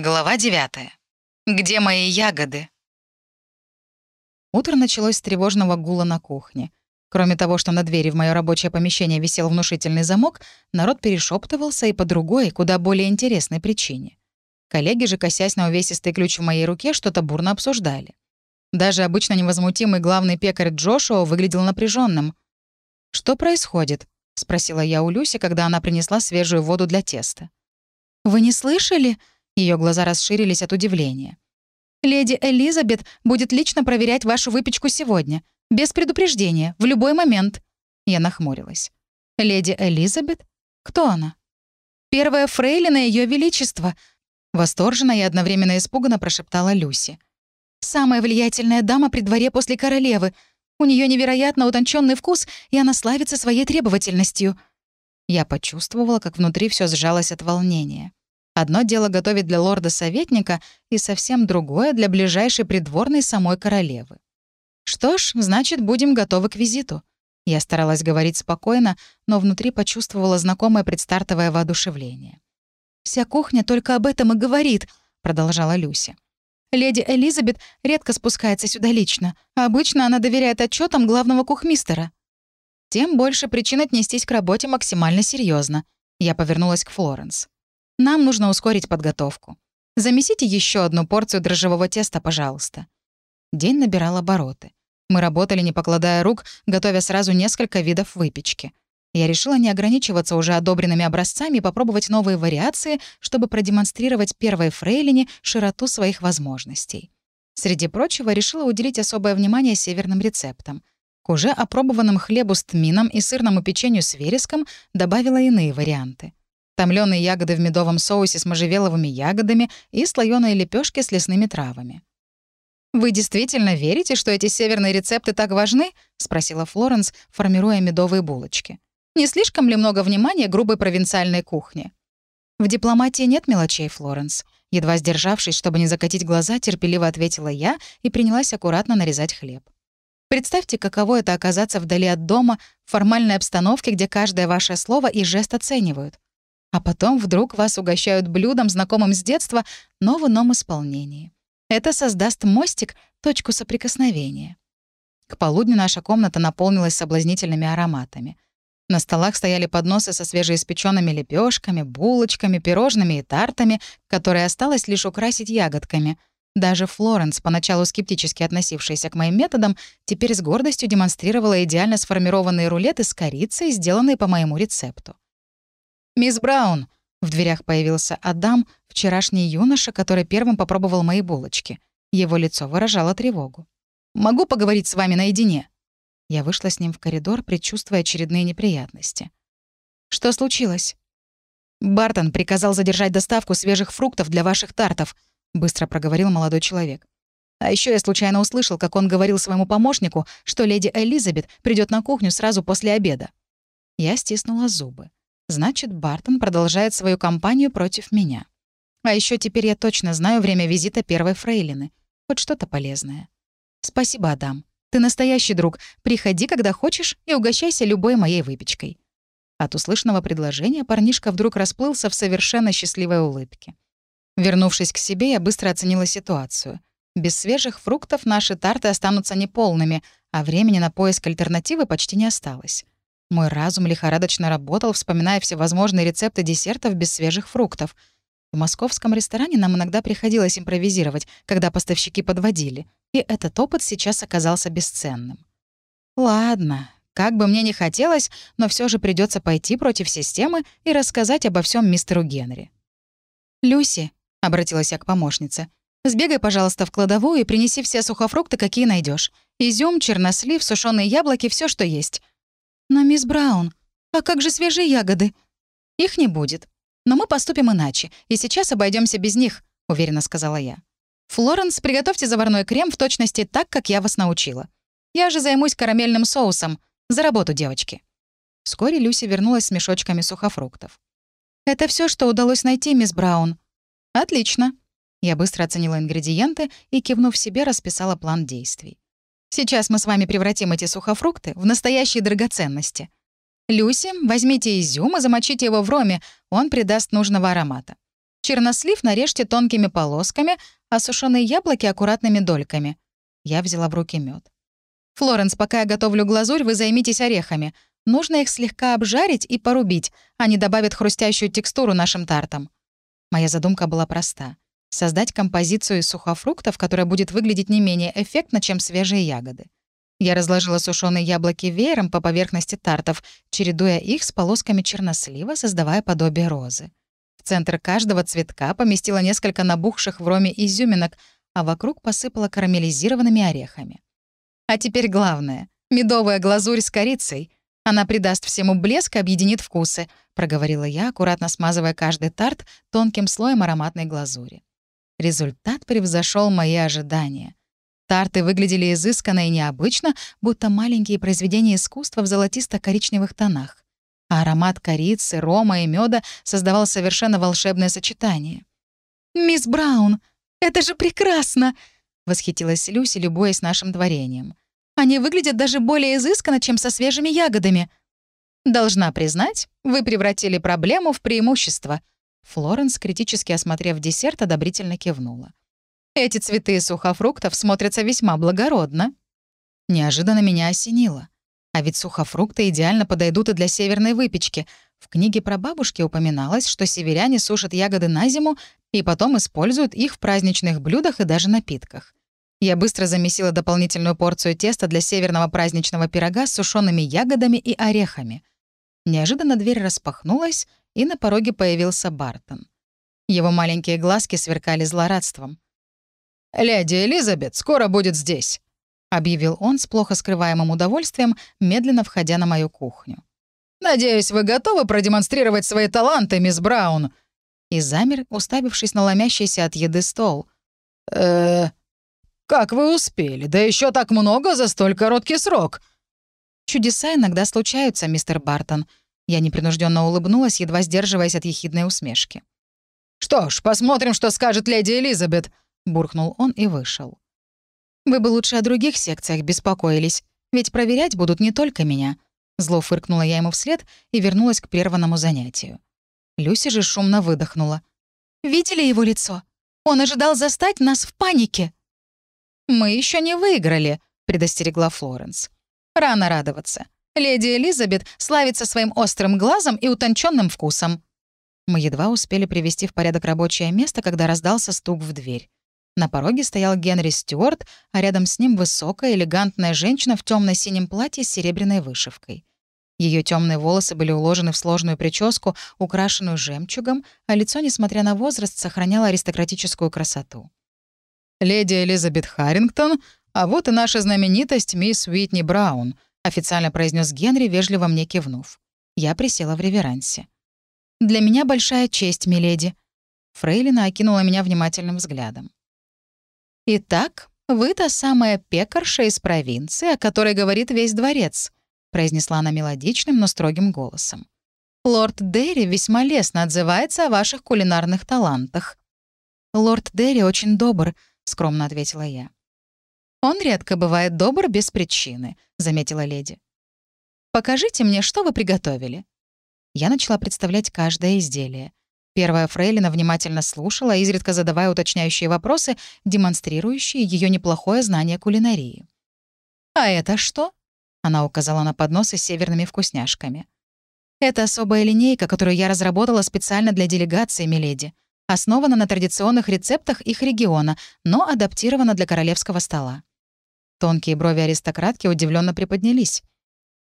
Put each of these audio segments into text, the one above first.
Глава 9. Где мои ягоды? Утро началось с тревожного гула на кухне. Кроме того, что на двери в мое рабочее помещение висел внушительный замок, народ перешептывался и по другой, куда более интересной причине. Коллеги же, косясь на увесистый ключ в моей руке, что-то бурно обсуждали. Даже обычно невозмутимый главный пекарь Джошуа выглядел напряженным. «Что происходит?» — спросила я у Люси, когда она принесла свежую воду для теста. «Вы не слышали?» Ее глаза расширились от удивления. «Леди Элизабет будет лично проверять вашу выпечку сегодня. Без предупреждения, в любой момент». Я нахмурилась. «Леди Элизабет? Кто она?» «Первая фрейлина Ее Величества», — восторженно и одновременно испуганно прошептала Люси. «Самая влиятельная дама при дворе после королевы. У нее невероятно утонченный вкус, и она славится своей требовательностью». Я почувствовала, как внутри все сжалось от волнения. Одно дело готовить для лорда-советника и совсем другое для ближайшей придворной самой королевы. Что ж, значит, будем готовы к визиту. Я старалась говорить спокойно, но внутри почувствовала знакомое предстартовое воодушевление. «Вся кухня только об этом и говорит», — продолжала Люся. «Леди Элизабет редко спускается сюда лично, обычно она доверяет отчетам главного кухмистера». Тем больше причин отнестись к работе максимально серьезно. Я повернулась к Флоренс. Нам нужно ускорить подготовку. Замесите еще одну порцию дрожжевого теста, пожалуйста». День набирал обороты. Мы работали, не покладая рук, готовя сразу несколько видов выпечки. Я решила не ограничиваться уже одобренными образцами и попробовать новые вариации, чтобы продемонстрировать первой фрейлине широту своих возможностей. Среди прочего, решила уделить особое внимание северным рецептам. К уже опробованным хлебу с тмином и сырному печенью с вереском добавила иные варианты томленые ягоды в медовом соусе с можжевеловыми ягодами и слоёные лепешки с лесными травами. «Вы действительно верите, что эти северные рецепты так важны?» — спросила Флоренс, формируя медовые булочки. «Не слишком ли много внимания грубой провинциальной кухне?» «В дипломатии нет мелочей, Флоренс». Едва сдержавшись, чтобы не закатить глаза, терпеливо ответила я и принялась аккуратно нарезать хлеб. Представьте, каково это оказаться вдали от дома, в формальной обстановке, где каждое ваше слово и жест оценивают. А потом вдруг вас угощают блюдом, знакомым с детства, но в ином исполнении. Это создаст мостик, точку соприкосновения. К полудню наша комната наполнилась соблазнительными ароматами. На столах стояли подносы со свежеиспеченными лепешками, булочками, пирожными и тартами, которые осталось лишь украсить ягодками. Даже Флоренс, поначалу скептически относившаяся к моим методам, теперь с гордостью демонстрировала идеально сформированные рулеты с корицей, сделанные по моему рецепту. «Мисс Браун!» В дверях появился Адам, вчерашний юноша, который первым попробовал мои булочки. Его лицо выражало тревогу. «Могу поговорить с вами наедине?» Я вышла с ним в коридор, предчувствуя очередные неприятности. «Что случилось?» «Бартон приказал задержать доставку свежих фруктов для ваших тартов», — быстро проговорил молодой человек. «А еще я случайно услышал, как он говорил своему помощнику, что леди Элизабет придет на кухню сразу после обеда». Я стиснула зубы. Значит, Бартон продолжает свою кампанию против меня. А еще теперь я точно знаю время визита первой фрейлины. Хоть что-то полезное. Спасибо, Адам. Ты настоящий друг. Приходи, когда хочешь, и угощайся любой моей выпечкой. От услышанного предложения парнишка вдруг расплылся в совершенно счастливой улыбке. Вернувшись к себе, я быстро оценила ситуацию. Без свежих фруктов наши тарты останутся неполными, а времени на поиск альтернативы почти не осталось. Мой разум лихорадочно работал, вспоминая всевозможные рецепты десертов без свежих фруктов. В московском ресторане нам иногда приходилось импровизировать, когда поставщики подводили, и этот опыт сейчас оказался бесценным. Ладно, как бы мне ни хотелось, но все же придется пойти против системы и рассказать обо всем мистеру Генри. «Люси», — обратилась я к помощнице, — «сбегай, пожалуйста, в кладовую и принеси все сухофрукты, какие найдешь: Изюм, чернослив, сушеные яблоки, все, что есть. «Но, мисс Браун, а как же свежие ягоды?» «Их не будет. Но мы поступим иначе, и сейчас обойдемся без них», — уверенно сказала я. «Флоренс, приготовьте заварной крем в точности так, как я вас научила. Я же займусь карамельным соусом. За работу, девочки». Вскоре Люси вернулась с мешочками сухофруктов. «Это все, что удалось найти, мисс Браун». «Отлично». Я быстро оценила ингредиенты и, кивнув себе, расписала план действий. Сейчас мы с вами превратим эти сухофрукты в настоящие драгоценности. Люси, возьмите изюм и замочите его в роме, он придаст нужного аромата. Чернослив нарежьте тонкими полосками, а сушеные яблоки — аккуратными дольками. Я взяла в руки мед. «Флоренс, пока я готовлю глазурь, вы займитесь орехами. Нужно их слегка обжарить и порубить. Они добавят хрустящую текстуру нашим тартам». Моя задумка была проста. Создать композицию из сухофруктов, которая будет выглядеть не менее эффектно, чем свежие ягоды. Я разложила сушеные яблоки веером по поверхности тартов, чередуя их с полосками чернослива, создавая подобие розы. В центр каждого цветка поместила несколько набухших в роме изюминок, а вокруг посыпала карамелизированными орехами. А теперь главное — медовая глазурь с корицей. Она придаст всему блеск и объединит вкусы, проговорила я, аккуратно смазывая каждый тарт тонким слоем ароматной глазури. Результат превзошел мои ожидания. Тарты выглядели изысканно и необычно, будто маленькие произведения искусства в золотисто-коричневых тонах. Аромат корицы, рома и меда создавал совершенно волшебное сочетание. «Мисс Браун, это же прекрасно!» — восхитилась Люси, любуясь нашим творением. «Они выглядят даже более изысканно, чем со свежими ягодами». «Должна признать, вы превратили проблему в преимущество». Флоренс, критически осмотрев десерт, одобрительно кивнула. Эти цветы сухофруктов смотрятся весьма благородно. Неожиданно меня осенило. А ведь сухофрукты идеально подойдут и для северной выпечки. В книге про бабушки упоминалось, что северяне сушат ягоды на зиму и потом используют их в праздничных блюдах и даже напитках. Я быстро замесила дополнительную порцию теста для северного праздничного пирога с сушеными ягодами и орехами. Неожиданно дверь распахнулась, и на пороге появился Бартон. Его маленькие глазки сверкали злорадством. «Леди Элизабет скоро будет здесь», — объявил он с плохо скрываемым удовольствием, медленно входя на мою кухню. «Надеюсь, вы готовы продемонстрировать свои таланты, мисс Браун?» И замер, уставившись на ломящийся от еды стол. э как вы успели? Да еще так много за столь короткий срок!» «Чудеса иногда случаются, мистер Бартон». Я непринужденно улыбнулась, едва сдерживаясь от ехидной усмешки. «Что ж, посмотрим, что скажет леди Элизабет», буркнул он и вышел. «Вы бы лучше о других секциях беспокоились, ведь проверять будут не только меня». Зло фыркнула я ему вслед и вернулась к прерванному занятию. Люси же шумно выдохнула. «Видели его лицо? Он ожидал застать нас в панике!» «Мы еще не выиграли», — предостерегла Флоренс. «Рано радоваться. Леди Элизабет славится своим острым глазом и утонченным вкусом». Мы едва успели привести в порядок рабочее место, когда раздался стук в дверь. На пороге стоял Генри Стюарт, а рядом с ним высокая, элегантная женщина в темно синем платье с серебряной вышивкой. Ее темные волосы были уложены в сложную прическу, украшенную жемчугом, а лицо, несмотря на возраст, сохраняло аристократическую красоту. «Леди Элизабет Харрингтон, а вот и наша знаменитость мисс Уитни Браун», официально произнес Генри, вежливо мне кивнув. Я присела в реверансе. «Для меня большая честь, миледи». Фрейлина окинула меня внимательным взглядом. «Итак, вы та самая пекарша из провинции, о которой говорит весь дворец», произнесла она мелодичным, но строгим голосом. «Лорд Дерри весьма лестно отзывается о ваших кулинарных талантах». «Лорд Дерри очень добр», — скромно ответила я. «Он редко бывает добр без причины», — заметила леди. «Покажите мне, что вы приготовили». Я начала представлять каждое изделие. Первая фрейлина внимательно слушала, изредка задавая уточняющие вопросы, демонстрирующие ее неплохое знание кулинарии. «А это что?» — она указала на подносы с северными вкусняшками. «Это особая линейка, которую я разработала специально для делегации, миледи. Основана на традиционных рецептах их региона, но адаптирована для королевского стола». Тонкие брови аристократки удивленно приподнялись.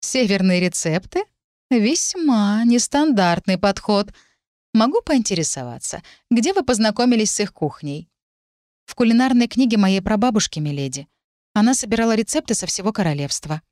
«Северные рецепты? Весьма нестандартный подход», Могу поинтересоваться, где вы познакомились с их кухней?» «В кулинарной книге моей прабабушки, миледи. Она собирала рецепты со всего королевства».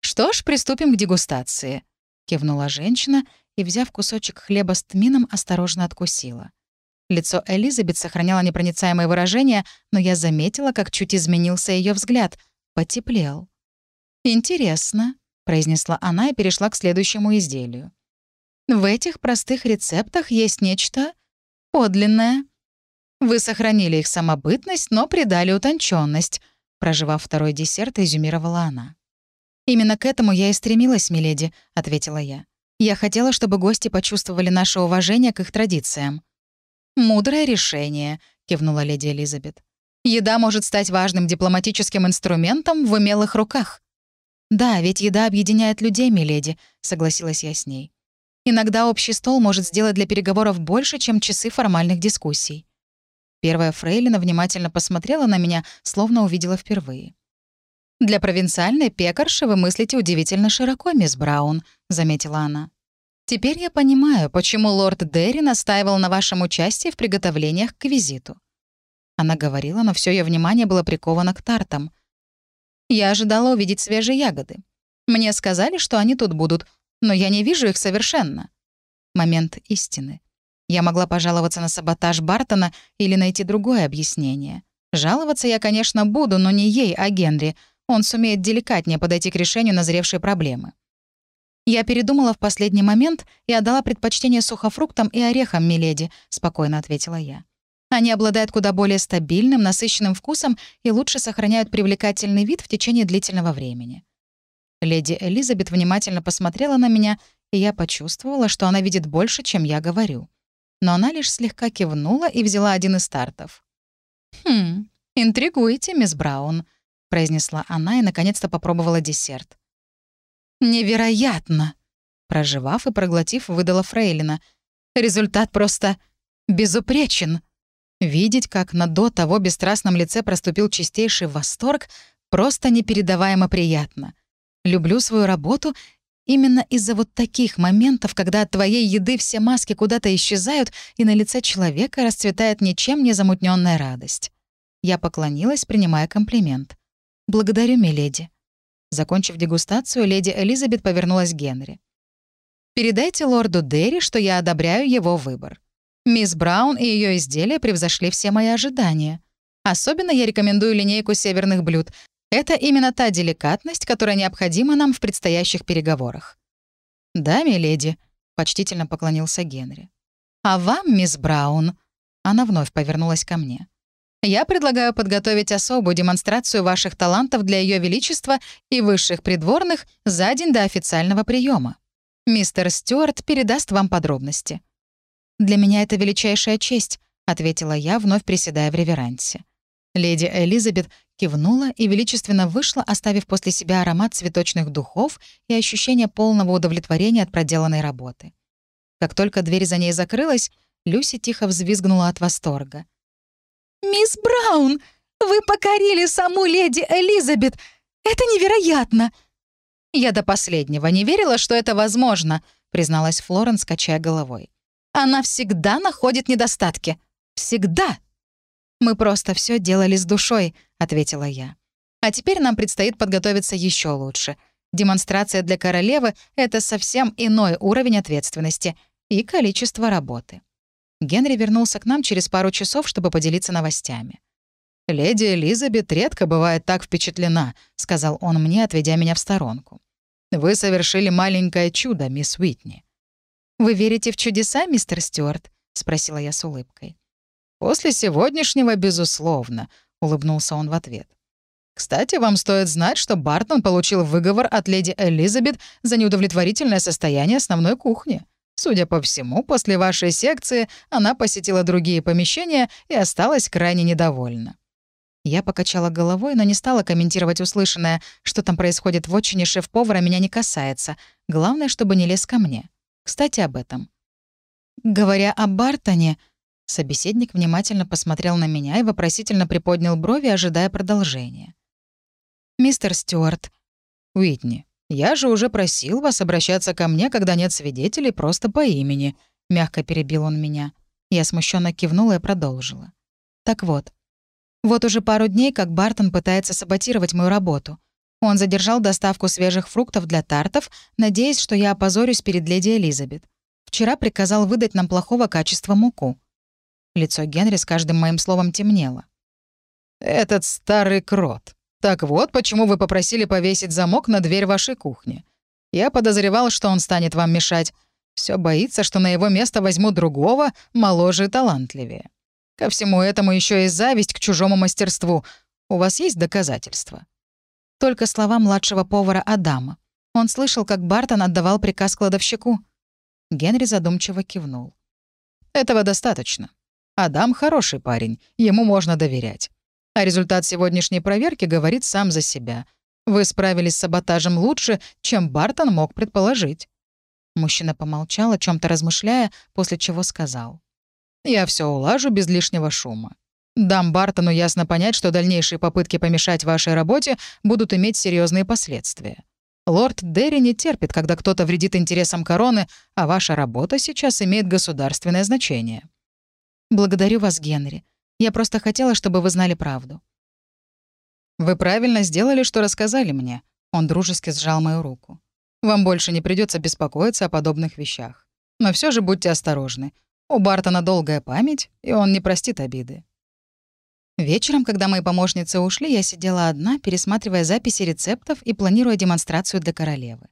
«Что ж, приступим к дегустации», — кивнула женщина и, взяв кусочек хлеба с тмином, осторожно откусила. Лицо Элизабет сохраняло непроницаемое выражение, но я заметила, как чуть изменился ее взгляд. Потеплел. «Интересно», — произнесла она и перешла к следующему изделию. В этих простых рецептах есть нечто подлинное. Вы сохранили их самобытность, но придали утонченность. Проживав второй десерт, изюмировала она. «Именно к этому я и стремилась, миледи», — ответила я. «Я хотела, чтобы гости почувствовали наше уважение к их традициям». «Мудрое решение», — кивнула леди Элизабет. «Еда может стать важным дипломатическим инструментом в умелых руках». «Да, ведь еда объединяет людей, миледи», — согласилась я с ней. «Иногда общий стол может сделать для переговоров больше, чем часы формальных дискуссий». Первая фрейлина внимательно посмотрела на меня, словно увидела впервые. «Для провинциальной пекарши вы мыслите удивительно широко, мисс Браун», — заметила она. «Теперь я понимаю, почему лорд Дерри настаивал на вашем участии в приготовлениях к визиту». Она говорила, но все ее внимание было приковано к тартам. «Я ожидала увидеть свежие ягоды. Мне сказали, что они тут будут, но я не вижу их совершенно». Момент истины. Я могла пожаловаться на саботаж Бартона или найти другое объяснение. Жаловаться я, конечно, буду, но не ей, а Генри — он сумеет деликатнее подойти к решению назревшей проблемы. «Я передумала в последний момент и отдала предпочтение сухофруктам и орехам, миледи», — спокойно ответила я. «Они обладают куда более стабильным, насыщенным вкусом и лучше сохраняют привлекательный вид в течение длительного времени». Леди Элизабет внимательно посмотрела на меня, и я почувствовала, что она видит больше, чем я говорю. Но она лишь слегка кивнула и взяла один из стартов. «Хм, интригуете, мисс Браун», произнесла она и наконец-то попробовала десерт. «Невероятно!» Проживав и проглотив, выдала Фрейлина. «Результат просто безупречен!» Видеть, как на до того бесстрастном лице проступил чистейший восторг, просто непередаваемо приятно. Люблю свою работу именно из-за вот таких моментов, когда от твоей еды все маски куда-то исчезают, и на лице человека расцветает ничем не замутненная радость. Я поклонилась, принимая комплимент. «Благодарю, миледи». Закончив дегустацию, леди Элизабет повернулась к Генри. «Передайте лорду Дерри, что я одобряю его выбор. Мисс Браун и ее изделия превзошли все мои ожидания. Особенно я рекомендую линейку северных блюд. Это именно та деликатность, которая необходима нам в предстоящих переговорах». «Да, миледи», — почтительно поклонился Генри. «А вам, мисс Браун?» Она вновь повернулась ко мне. Я предлагаю подготовить особую демонстрацию ваших талантов для Ее Величества и высших придворных за день до официального приема. Мистер Стюарт передаст вам подробности». «Для меня это величайшая честь», — ответила я, вновь приседая в реверансе. Леди Элизабет кивнула и величественно вышла, оставив после себя аромат цветочных духов и ощущение полного удовлетворения от проделанной работы. Как только дверь за ней закрылась, Люси тихо взвизгнула от восторга. «Мисс Браун, вы покорили саму леди Элизабет! Это невероятно!» «Я до последнего не верила, что это возможно», — призналась Флоренс, качая головой. «Она всегда находит недостатки. Всегда!» «Мы просто все делали с душой», — ответила я. «А теперь нам предстоит подготовиться еще лучше. Демонстрация для королевы — это совсем иной уровень ответственности и количество работы». Генри вернулся к нам через пару часов, чтобы поделиться новостями. «Леди Элизабет редко бывает так впечатлена», — сказал он мне, отведя меня в сторонку. «Вы совершили маленькое чудо, мисс Уитни». «Вы верите в чудеса, мистер Стюарт?» — спросила я с улыбкой. «После сегодняшнего, безусловно», — улыбнулся он в ответ. «Кстати, вам стоит знать, что Бартон получил выговор от леди Элизабет за неудовлетворительное состояние основной кухни. Судя по всему, после вашей секции она посетила другие помещения и осталась крайне недовольна. Я покачала головой, но не стала комментировать услышанное, что там происходит в отчине шеф-повара, меня не касается. Главное, чтобы не лез ко мне. Кстати, об этом. Говоря о Бартоне, собеседник внимательно посмотрел на меня и вопросительно приподнял брови, ожидая продолжения. «Мистер Стюарт». «Уитни, «Я же уже просил вас обращаться ко мне, когда нет свидетелей, просто по имени», — мягко перебил он меня. Я смущенно кивнула и продолжила. «Так вот. Вот уже пару дней, как Бартон пытается саботировать мою работу. Он задержал доставку свежих фруктов для тартов, надеясь, что я опозорюсь перед леди Элизабет. Вчера приказал выдать нам плохого качества муку». Лицо Генри с каждым моим словом темнело. «Этот старый крот. Так вот, почему вы попросили повесить замок на дверь вашей кухни. Я подозревал, что он станет вам мешать. Все боится, что на его место возьму другого, моложе и талантливее. Ко всему этому еще и зависть к чужому мастерству. У вас есть доказательства?» Только слова младшего повара Адама. Он слышал, как Бартон отдавал приказ кладовщику. Генри задумчиво кивнул. «Этого достаточно. Адам хороший парень, ему можно доверять. А результат сегодняшней проверки говорит сам за себя. Вы справились с саботажем лучше, чем Бартон мог предположить». Мужчина помолчал, о чем то размышляя, после чего сказал. «Я все улажу без лишнего шума. Дам Бартону ясно понять, что дальнейшие попытки помешать вашей работе будут иметь серьезные последствия. Лорд Дерри не терпит, когда кто-то вредит интересам короны, а ваша работа сейчас имеет государственное значение». «Благодарю вас, Генри. Я просто хотела, чтобы вы знали правду». «Вы правильно сделали, что рассказали мне», — он дружески сжал мою руку. «Вам больше не придется беспокоиться о подобных вещах. Но все же будьте осторожны. У Бартона долгая память, и он не простит обиды». Вечером, когда мои помощницы ушли, я сидела одна, пересматривая записи рецептов и планируя демонстрацию для королевы.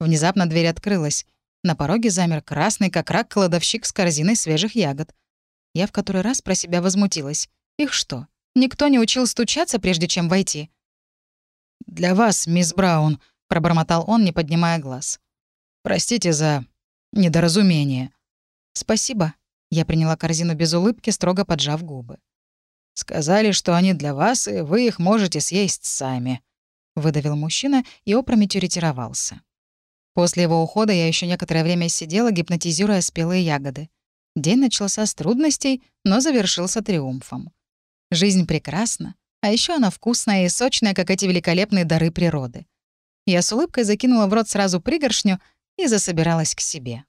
Внезапно дверь открылась. На пороге замер красный, как рак, кладовщик с корзиной свежих ягод. Я в который раз про себя возмутилась. Их что, никто не учил стучаться, прежде чем войти? «Для вас, мисс Браун», — пробормотал он, не поднимая глаз. «Простите за недоразумение». «Спасибо». Я приняла корзину без улыбки, строго поджав губы. Сказали, что они для вас, и вы их можете съесть сами», — выдавил мужчина и опрометью ретировался. После его ухода я еще некоторое время сидела, гипнотизируя спелые ягоды. День начался с трудностей, но завершился триумфом. Жизнь прекрасна, а еще она вкусная и сочная, как эти великолепные дары природы. Я с улыбкой закинула в рот сразу пригоршню и засобиралась к себе.